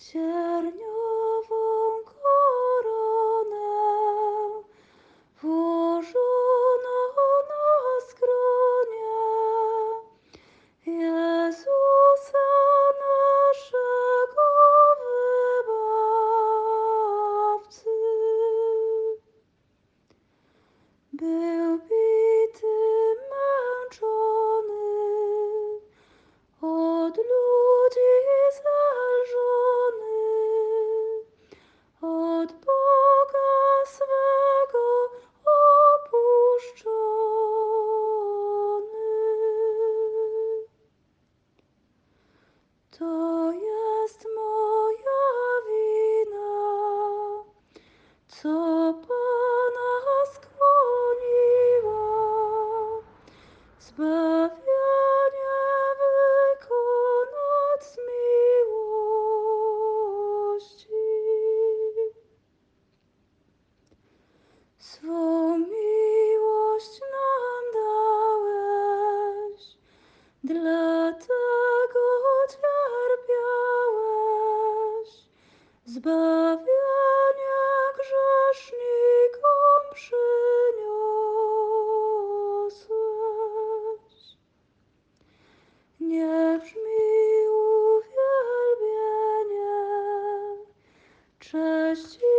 тернию To jest moja wina, co Pana skłoniła zbawienie wykonać z miłości. Swą miłość nam dałeś, zbawienie grzesznikom przyniosłeś. Niech mi uwielbienie, cześć